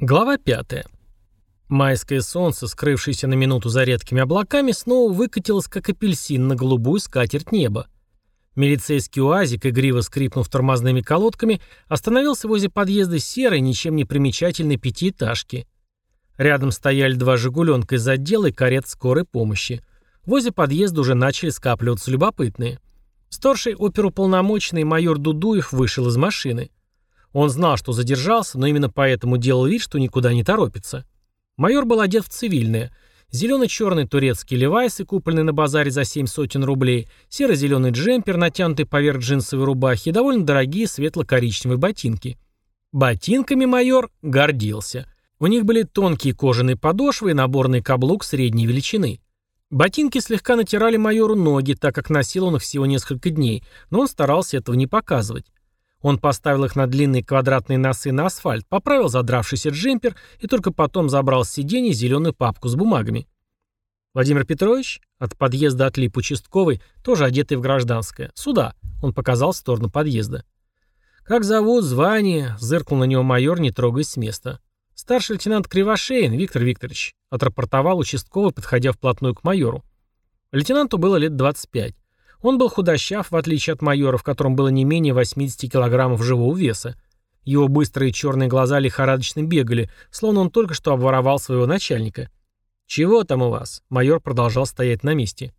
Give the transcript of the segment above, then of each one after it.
Глава 5. Майское солнце, скрывшееся на минуту за редкими облаками, снова выкатилось, как апельсин, на голубую скатерть неба. Милицейский уазик, игриво скрипнув тормозными колодками, остановился возле подъезда серой, ничем не примечательной пятиэтажки. Рядом стояли два «Жигуленка» из отдела и карет скорой помощи. Возле подъезда уже начали скапливаться любопытные. Старший оперуполномоченный майор Дудуев вышел из машины. Он знал, что задержался, но именно поэтому делал вид, что никуда не торопится. Майор был одет в цивильное. Зелено-черный турецкий левайсы, купленный на базаре за семь сотен рублей, серо-зеленый джемпер, натянутый поверх джинсовой рубахи и довольно дорогие светло-коричневые ботинки. Ботинками майор гордился. У них были тонкие кожаные подошвы и наборный каблук средней величины. Ботинки слегка натирали майору ноги, так как носил он их всего несколько дней, но он старался этого не показывать. Он поставил их на длинные квадратные носы на асфальт, поправил задравшийся джемпер и только потом забрал с сиденья зеленую папку с бумагами. «Владимир Петрович?» От подъезда отлип участковый, тоже одетый в гражданское. «Сюда!» Он показал в сторону подъезда. «Как зовут? Звание?» Зыркнул на него майор, не трогаясь с места. «Старший лейтенант Кривошеин, Виктор Викторович», отрапортовал участковый, подходя вплотную к майору. Лейтенанту было лет 25. Он был худощав, в отличие от майора, в котором было не менее 80 килограммов живого веса. Его быстрые черные глаза лихорадочно бегали, словно он только что обворовал своего начальника. «Чего там у вас?» Майор продолжал стоять на месте.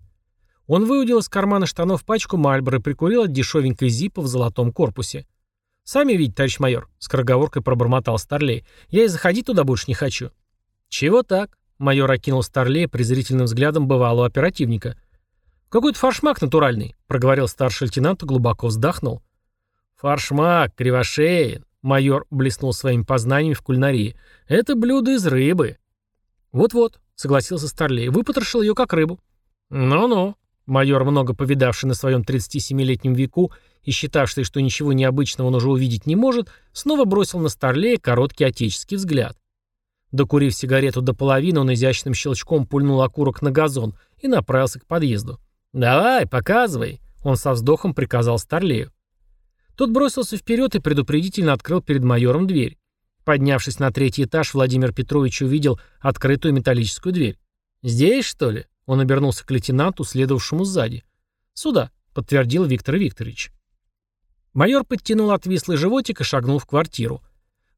Он выудил из кармана штанов пачку Мальбора и прикурил от дешевенькой зипа в золотом корпусе. «Сами видите, товарищ майор», — скороговоркой пробормотал Старлей. «Я и заходить туда больше не хочу». «Чего так?» — майор окинул Старлея презрительным взглядом бывалого оперативника — «Какой-то фаршмак натуральный», — проговорил старший лейтенант и глубоко вздохнул. «Фаршмак, кривошеин», — майор блеснул своими познаниями в кулинарии. «Это блюдо из рыбы». «Вот-вот», — согласился Старлей, — выпотрошил ее как рыбу. «Ну-ну», — майор, много повидавший на своем 37-летнем веку и считавший, что ничего необычного он уже увидеть не может, снова бросил на Старлея короткий отеческий взгляд. Докурив сигарету до половины, он изящным щелчком пульнул окурок на газон и направился к подъезду. «Давай, показывай», — он со вздохом приказал Старлею. Тот бросился вперед и предупредительно открыл перед майором дверь. Поднявшись на третий этаж, Владимир Петрович увидел открытую металлическую дверь. «Здесь, что ли?» — он обернулся к лейтенанту, следовавшему сзади. «Сюда», — подтвердил Виктор Викторович. Майор подтянул отвислый животик и шагнул в квартиру.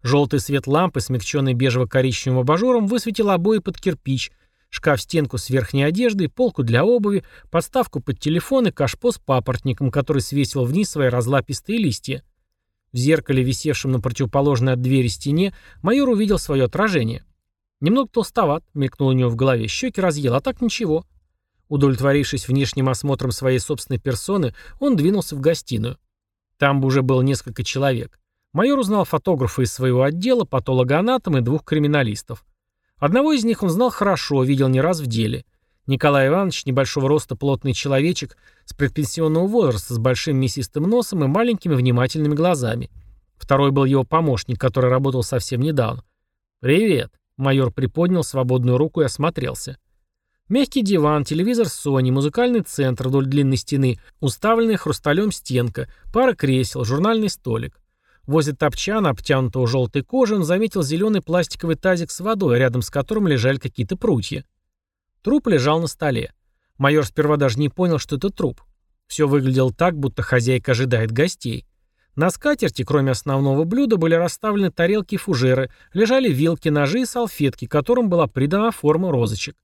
Желтый свет лампы, смягченный бежево-коричневым абажуром, высветил обои под кирпич, шкаф-стенку с верхней одеждой, полку для обуви, подставку под телефон и кашпо с папоротником, который свесил вниз свои разлапистые листья. В зеркале, висевшем на противоположной от двери стене, майор увидел свое отражение. Немного толстоват, мелькнул у него в голове, щеки разъел, а так ничего. Удовлетворившись внешним осмотром своей собственной персоны, он двинулся в гостиную. Там бы уже было несколько человек. Майор узнал фотографа из своего отдела, патологоанатома и двух криминалистов. Одного из них он знал хорошо, видел не раз в деле. Николай Иванович, небольшого роста плотный человечек, с предпенсионного возраста, с большим мясистым носом и маленькими внимательными глазами. Второй был его помощник, который работал совсем недавно. «Привет!» — майор приподнял свободную руку и осмотрелся. Мягкий диван, телевизор Sony, музыкальный центр вдоль длинной стены, уставленная хрусталем стенка, пара кресел, журнальный столик. Возле топчана, обтянутого желтой кожей, он заметил зеленый пластиковый тазик с водой, рядом с которым лежали какие-то прутья. Труп лежал на столе. Майор сперва даже не понял, что это труп. Все выглядело так, будто хозяйка ожидает гостей. На скатерти, кроме основного блюда, были расставлены тарелки и фужеры, лежали вилки, ножи и салфетки, которым была придана форма розочек.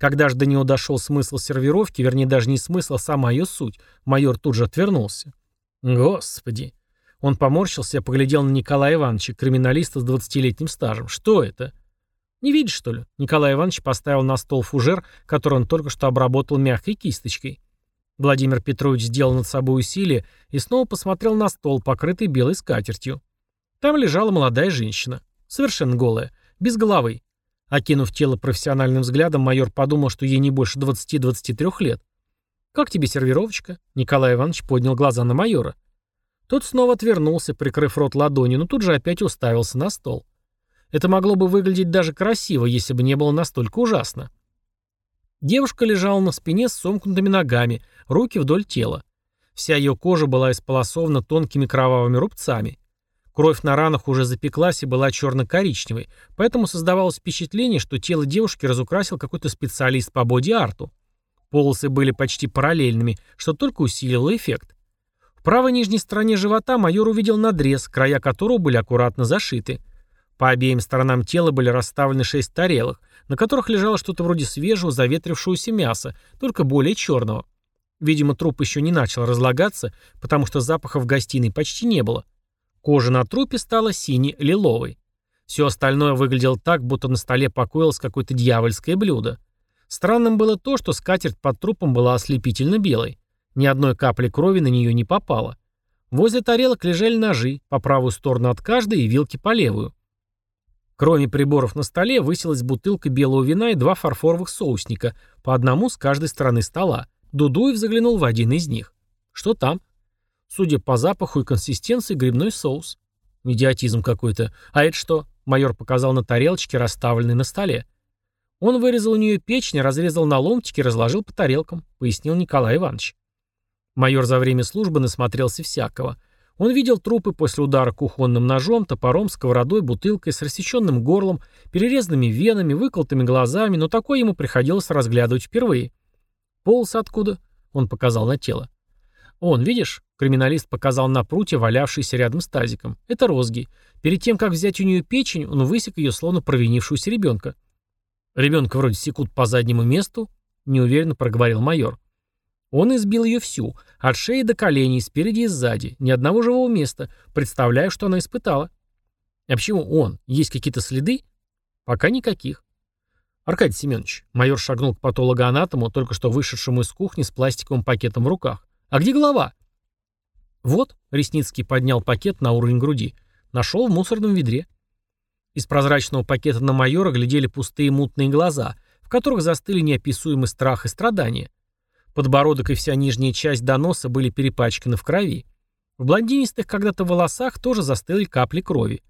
Когда же до него дошел смысл сервировки, вернее даже не смысл, а сама ее суть, майор тут же отвернулся. Господи, он поморщился и поглядел на Николая Ивановича, криминалиста с 20-летним стажем. Что это? Не видишь, что ли? Николай Иванович поставил на стол фужер, который он только что обработал мягкой кисточкой. Владимир Петрович сделал над собой усилие и снова посмотрел на стол, покрытый белой скатертью. Там лежала молодая женщина. Совершенно голая. Без головы. Окинув тело профессиональным взглядом, майор подумал, что ей не больше 20-23 лет. «Как тебе сервировочка?» Николай Иванович поднял глаза на майора. Тот снова отвернулся, прикрыв рот ладонью, но тут же опять уставился на стол. Это могло бы выглядеть даже красиво, если бы не было настолько ужасно. Девушка лежала на спине с сомкнутыми ногами, руки вдоль тела. Вся ее кожа была исполосована тонкими кровавыми рубцами. Кровь на ранах уже запеклась и была черно-коричневой, поэтому создавалось впечатление, что тело девушки разукрасил какой-то специалист по боди-арту. Полосы были почти параллельными, что только усилило эффект. В правой нижней стороне живота майор увидел надрез, края которого были аккуратно зашиты. По обеим сторонам тела были расставлены шесть тарелок, на которых лежало что-то вроде свежего заветрившегося мяса, только более черного. Видимо, труп еще не начал разлагаться, потому что запаха в гостиной почти не было. Кожа на трупе стала сине-лиловой. Все остальное выглядело так, будто на столе покоилось какое-то дьявольское блюдо. Странным было то, что скатерть под трупом была ослепительно белой. Ни одной капли крови на нее не попало. Возле тарелок лежали ножи, по правую сторону от каждой и вилки по левую. Кроме приборов на столе высилась бутылка белого вина и два фарфоровых соусника, по одному с каждой стороны стола. Дудуев заглянул в один из них. Что там? Судя по запаху и консистенции, грибной соус. Идиотизм какой-то. А это что? Майор показал на тарелочке, расставленной на столе. Он вырезал у нее печень, разрезал на ломтики разложил по тарелкам, пояснил Николай Иванович. Майор за время службы насмотрелся всякого. Он видел трупы после удара кухонным ножом, топором, сковородой, бутылкой, с рассеченным горлом, перерезанными венами, выколотыми глазами, но такое ему приходилось разглядывать впервые. «Полос откуда?» — он показал на тело. «Он, видишь?» — криминалист показал на пруте, валявшийся рядом с тазиком. «Это розги. Перед тем, как взять у нее печень, он высек ее, словно провинившуюся ребенка. Ребенка вроде секут по заднему месту, неуверенно проговорил майор. Он избил ее всю, от шеи до коленей, спереди и сзади, ни одного живого места. Представляю, что она испытала. А почему он? Есть какие-то следы? Пока никаких. Аркадий Семенович, майор шагнул к патологоанатому, только что вышедшему из кухни с пластиковым пакетом в руках. А где голова? Вот, Ресницкий поднял пакет на уровень груди. Нашел в мусорном ведре. Из прозрачного пакета на майора глядели пустые мутные глаза, в которых застыли неописуемый страх и страдания. Подбородок и вся нижняя часть доноса были перепачканы в крови. В блондинистых когда-то волосах тоже застыли капли крови.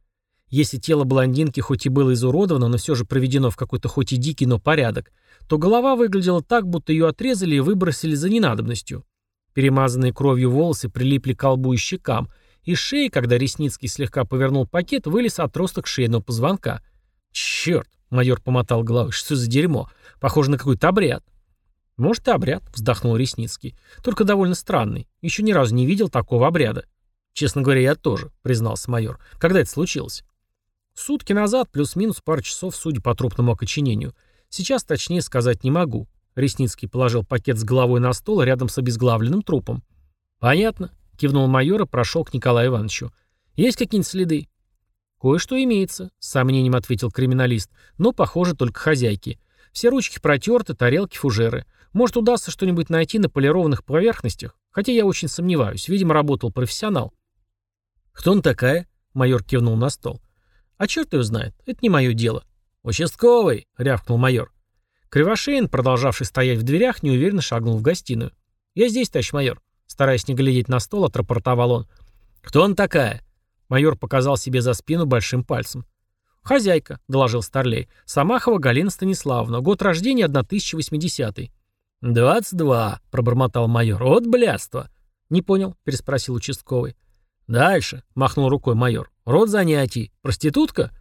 Если тело блондинки хоть и было изуродовано, но все же проведено в какой-то хоть и дикий, но порядок, то голова выглядела так, будто ее отрезали и выбросили за ненадобностью. Перемазанные кровью волосы прилипли к колбу и щекам, из шеи, когда Ресницкий слегка повернул пакет, вылез отросток шейного позвонка. «Черт!» — майор помотал головой. «Что за дерьмо? Похоже на какой-то обряд». «Может, и обряд», — вздохнул Ресницкий. «Только довольно странный. Еще ни разу не видел такого обряда». «Честно говоря, я тоже», — признался майор. «Когда это случилось?» «Сутки назад, плюс-минус пару часов, судя по трупному окоченению. Сейчас точнее сказать не могу». Ресницкий положил пакет с головой на стол рядом с обезглавленным трупом. «Понятно. Кивнул майор и прошел к Николаю Ивановичу. «Есть какие-нибудь следы?» «Кое-что имеется», — с сомнением ответил криминалист. «Но, похоже, только хозяйки. Все ручки протерты, тарелки, фужеры. Может, удастся что-нибудь найти на полированных поверхностях? Хотя я очень сомневаюсь. Видимо, работал профессионал». «Кто он такая?» — майор кивнул на стол. «А черт ее знает. Это не мое дело». «Участковый!» — рявкнул майор. Кривошеин, продолжавший стоять в дверях, неуверенно шагнул в гостиную. «Я здесь, товарищ майор». Стараясь не глядеть на стол, отрапортовал он. «Кто он такая?» Майор показал себе за спину большим пальцем. «Хозяйка», — доложил Старлей. «Самахова Галина Станиславовна. Год рождения 1080-й». «Двадцать два», — пробормотал майор. «От блядства». «Не понял», — переспросил участковый. «Дальше», — махнул рукой майор. «Род занятий. Проститутка?»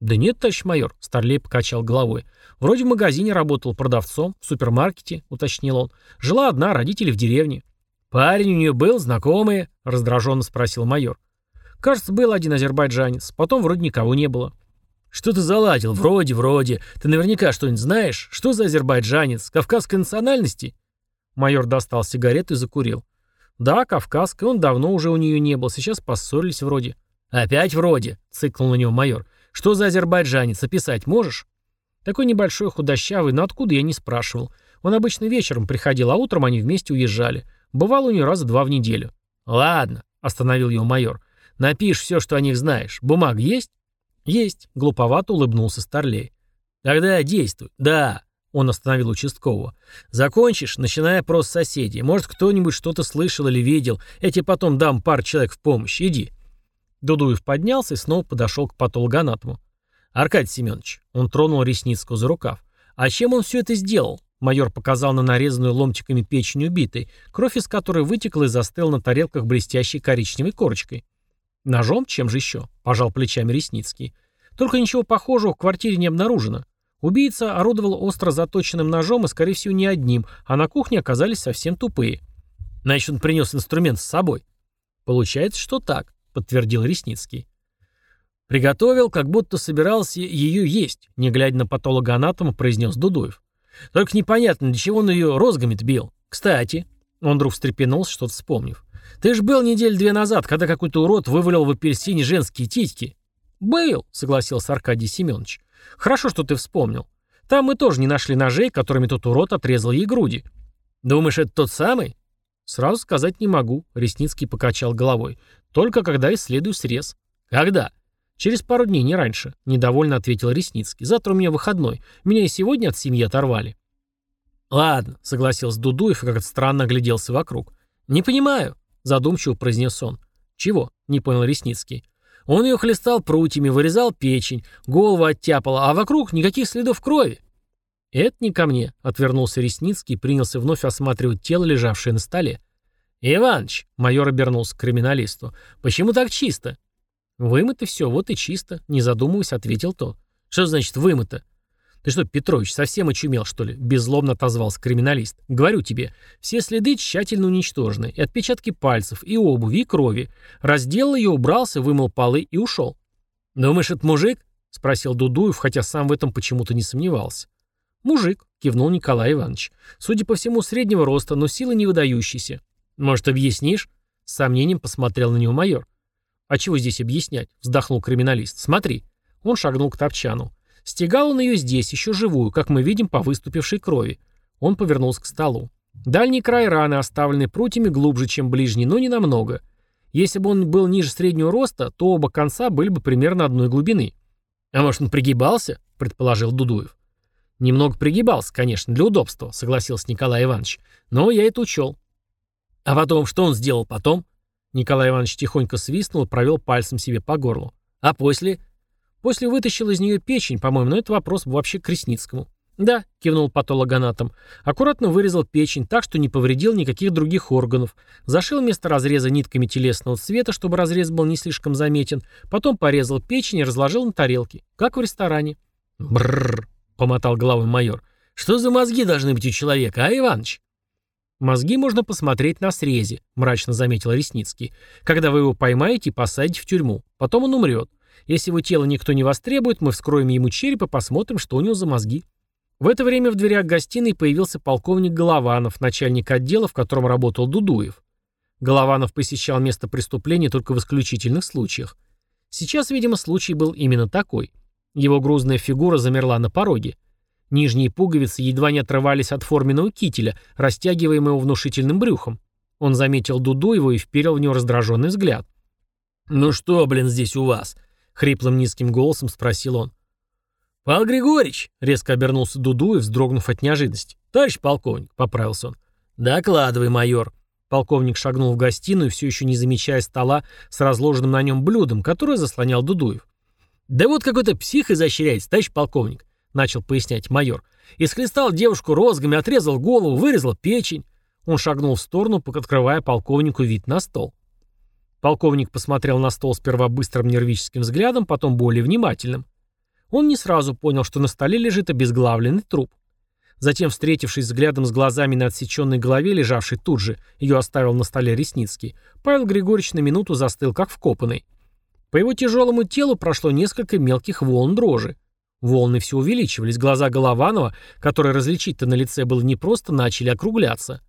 «Да нет, товарищ майор», — Старлей покачал головой. «Вроде в магазине работал продавцом, в супермаркете», — уточнил он. «Жила одна, родители в деревне». «Парень у нее был, знакомый?» — раздраженно спросил майор. «Кажется, был один азербайджанец. Потом вроде никого не было». «Что ты заладил? Вроде, вроде. Ты наверняка что-нибудь знаешь? Что за азербайджанец? Кавказской национальности?» Майор достал сигарету и закурил. «Да, кавказской. Он давно уже у нее не был. Сейчас поссорились вроде». «Опять вроде?» — цикнул на него майор. «Что за азербайджанец? Описать можешь?» Такой небольшой, худощавый, но откуда я не спрашивал. Он обычно вечером приходил, а утром они вместе уезжали. Бывало у нее раза два в неделю. «Ладно», — остановил его майор. «Напишь все, что о них знаешь. Бумаг есть?» «Есть», — глуповато улыбнулся Старлей. «Тогда действуй». «Да», — он остановил участкового. «Закончишь, начиная просто соседей. Может, кто-нибудь что-то слышал или видел. Я тебе потом дам пар человек в помощь. Иди». Дудуев поднялся и снова подошел к патологоанатому. «Аркадий Семенович», — он тронул Ресницкого за рукав. «А чем он все это сделал? Майор показал на нарезанную ломтиками печень убитой, кровь из которой вытекла и застыла на тарелках блестящей коричневой корочкой. Ножом? Чем же еще? Пожал плечами Ресницкий. Только ничего похожего в квартире не обнаружено. Убийца орудовал остро заточенным ножом и, скорее всего, не одним, а на кухне оказались совсем тупые. Значит, он принес инструмент с собой. Получается, что так, подтвердил Ресницкий. Приготовил, как будто собирался ее есть, не глядя на патологоанатома, произнес Дудуев. Только непонятно, для чего он ее розгами-то бил. Кстати, он вдруг встрепенулся, что-то вспомнив. Ты ж был неделю две назад, когда какой-то урод вывалил в апельсине женские титьки. Был, согласился Аркадий Семенович. Хорошо, что ты вспомнил. Там мы тоже не нашли ножей, которыми тот урод отрезал ей груди. Думаешь, это тот самый? Сразу сказать не могу, Ресницкий покачал головой. Только когда исследую срез. Когда? Через пару дней, не раньше, недовольно ответил Ресницкий. Завтра у меня выходной. Меня и сегодня от семьи оторвали. Ладно, согласился Дудуев и как-то странно огляделся вокруг. Не понимаю, задумчиво произнес он. Чего? Не понял Ресницкий. Он ее хлестал прутьями, вырезал печень, голову оттяпал, а вокруг никаких следов крови. «Это не ко мне», — отвернулся Ресницкий и принялся вновь осматривать тело, лежавшее на столе. «Иваныч», — майор обернулся к криминалисту, — «почему так чисто?» «Вымыто все, вот и чисто», — не задумываясь, ответил тот. «Что значит вымыто?» «Ты что, Петрович, совсем очумел, что ли?» — беззлобно отозвался криминалист. «Говорю тебе, все следы тщательно уничтожены. И отпечатки пальцев, и обуви, и крови. Разделал ее, убрался, вымыл полы и ушел». «Думаешь, это мужик?» — спросил Дудуев, хотя сам в этом почему-то не сомневался. «Мужик», — кивнул Николай Иванович. «Судя по всему, среднего роста, но силы не выдающиеся. Может, объяснишь?» С сомнением посмотрел на него майор. «А чего здесь объяснять?» — вздохнул криминалист. «Смотри». Он шагнул к топчану. Стегал он ее здесь, еще живую, как мы видим по выступившей крови. Он повернулся к столу. Дальний край раны, оставленный прутьями, глубже, чем ближний, но не намного. Если бы он был ниже среднего роста, то оба конца были бы примерно одной глубины. «А может, он пригибался?» — предположил Дудуев. «Немного пригибался, конечно, для удобства», — согласился Николай Иванович. «Но я это учел». «А потом, что он сделал потом?» Николай Иванович тихонько свистнул и провел пальцем себе по горлу. «А после?» После вытащил из нее печень, по-моему, но это вопрос вообще к Кресницкому. «Да», — кивнул патологоанатом. Аккуратно вырезал печень так, что не повредил никаких других органов. Зашил место разреза нитками телесного цвета, чтобы разрез был не слишком заметен. Потом порезал печень и разложил на тарелке, как в ресторане. «Брррр», — помотал головой майор. «Что за мозги должны быть у человека, а, Иваныч?» «Мозги можно посмотреть на срезе», — мрачно заметил Ресницкий. «Когда вы его поймаете посадите в тюрьму. Потом он умрет. Если его тело никто не востребует, мы вскроем ему череп и посмотрим, что у него за мозги. В это время в дверях гостиной появился полковник Голованов, начальник отдела, в котором работал Дудуев. Голованов посещал место преступления только в исключительных случаях. Сейчас, видимо, случай был именно такой. Его грузная фигура замерла на пороге. Нижние пуговицы едва не отрывались от форменного кителя, растягиваемого внушительным брюхом. Он заметил Дудуева и вперил в него раздраженный взгляд. «Ну что, блин, здесь у вас?» Хриплым низким голосом спросил он. «Павел Григорьевич!» — резко обернулся Дудуев, вздрогнув от неожиданности. «Товарищ полковник!» — поправился он. «Докладывай, майор!» Полковник шагнул в гостиную, все еще не замечая стола с разложенным на нем блюдом, которое заслонял Дудуев. «Да вот какой-то псих изощряется, товарищ полковник!» — начал пояснять майор. «Исхлестал девушку розгами, отрезал голову, вырезал печень». Он шагнул в сторону, открывая полковнику вид на стол. Полковник посмотрел на стол сперва быстрым нервическим взглядом, потом более внимательным. Он не сразу понял, что на столе лежит обезглавленный труп. Затем, встретившись взглядом с глазами на отсеченной голове, лежавшей тут же, ее оставил на столе Ресницкий, Павел Григорьевич на минуту застыл, как вкопанный. По его тяжелому телу прошло несколько мелких волн дрожи. Волны все увеличивались, глаза Голованова, которые различить-то на лице было непросто, начали округляться.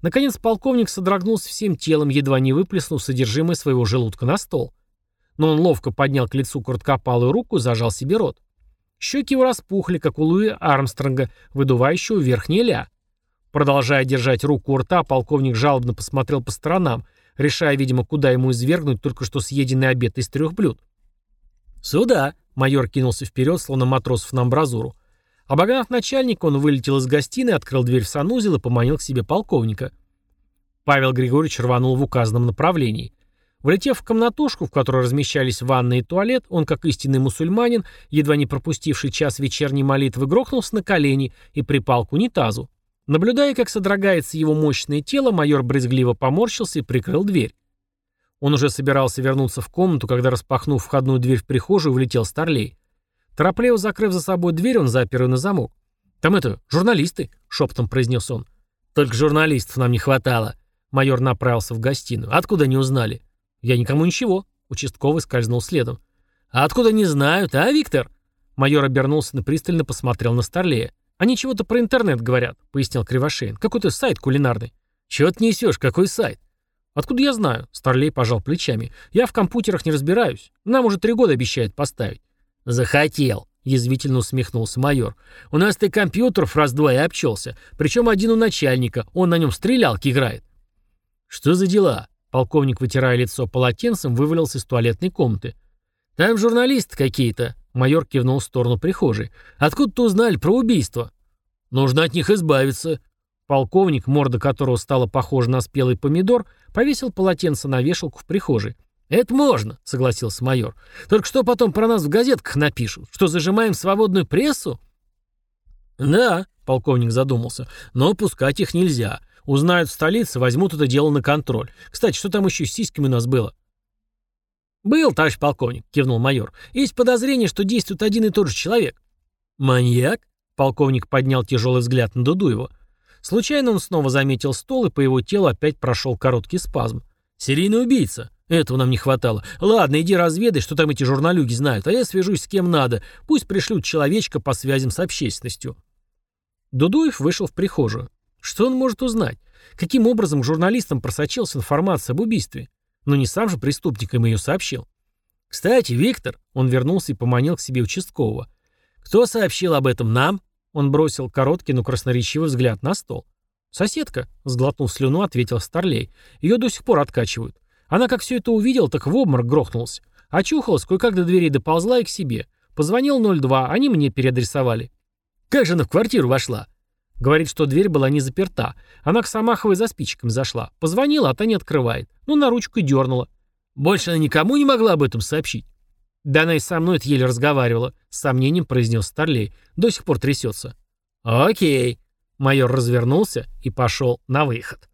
Наконец полковник содрогнулся всем телом, едва не выплеснув содержимое своего желудка на стол. Но он ловко поднял к лицу короткопалую руку и зажал себе рот. Щеки его распухли, как у Луи Армстронга, выдувающего верхнее ля. Продолжая держать руку у рта, полковник жалобно посмотрел по сторонам, решая, видимо, куда ему извергнуть только что съеденный обед из трех блюд. «Сюда!» — майор кинулся вперед, словно матросов на амбразуру. Обогнав начальника, он вылетел из гостиной, открыл дверь в санузел и поманил к себе полковника. Павел Григорьевич рванул в указанном направлении. Влетев в комнатушку, в которой размещались ванна и туалет, он, как истинный мусульманин, едва не пропустивший час вечерней молитвы, грохнулся на колени и припал к унитазу. Наблюдая, как содрогается его мощное тело, майор брезгливо поморщился и прикрыл дверь. Он уже собирался вернуться в комнату, когда, распахнув входную дверь в прихожую, влетел Старлей. Торопливо закрыв за собой дверь, он запер ее на замок. «Там это, журналисты», — шепотом произнес он. «Только журналистов нам не хватало». Майор направился в гостиную. «Откуда не узнали?» «Я никому ничего», — участковый скользнул следом. «А откуда не знают, а, Виктор?» Майор обернулся и пристально посмотрел на Старлея. «Они чего-то про интернет говорят», — пояснил Кривошеин. «Какой-то сайт кулинарный». «Чего ты несешь? Какой сайт?» «Откуда я знаю?» — Старлей пожал плечами. «Я в компьютерах не разбираюсь. Нам уже три года обещают поставить». «Захотел», — язвительно усмехнулся майор. «У нас ты компьютеров раз-два и обчелся. Причем один у начальника. Он на нем стрелялки играет». «Что за дела?» Полковник, вытирая лицо полотенцем, вывалился из туалетной комнаты. «Там журналисты какие-то», — майор кивнул в сторону прихожей. «Откуда-то узнали про убийство?» «Нужно от них избавиться». Полковник, морда которого стала похожа на спелый помидор, повесил полотенце на вешалку в прихожей. «Это можно», — согласился майор. «Только что потом про нас в газетках напишут? Что зажимаем свободную прессу?» «Да», — полковник задумался, — «но пускать их нельзя. Узнают в столице, возьмут это дело на контроль. Кстати, что там еще с сиськами у нас было?» «Был, товарищ полковник», — кивнул майор. «Есть подозрение, что действует один и тот же человек». «Маньяк?» — полковник поднял тяжелый взгляд на Дудуева. Случайно он снова заметил стол, и по его телу опять прошел короткий спазм. «Серийный убийца. Этого нам не хватало. Ладно, иди разведай, что там эти журналюги знают, а я свяжусь с кем надо. Пусть пришлют человечка по связям с общественностью». Дудуев вышел в прихожую. Что он может узнать? Каким образом журналистам просочилась информация об убийстве? Но не сам же преступник им ее сообщил. «Кстати, Виктор», — он вернулся и поманил к себе участкового. «Кто сообщил об этом нам?» Он бросил короткий, но красноречивый взгляд на стол. «Соседка», — сглотнув слюну, ответил Старлей. «Ее до сих пор откачивают. Она как все это увидела, так в обморок грохнулась. Очухалась, кое-как до дверей доползла и к себе. Позвонил 02, они мне переадресовали». «Как же она в квартиру вошла?» Говорит, что дверь была не заперта. Она к Самаховой за спичками зашла. Позвонила, а та не открывает. Ну, на ручку дернула. Больше она никому не могла об этом сообщить. Да она и со мной это еле разговаривала. С сомнением произнес Старлей. До сих пор трясется. Окей. Майор развернулся и пошел на выход.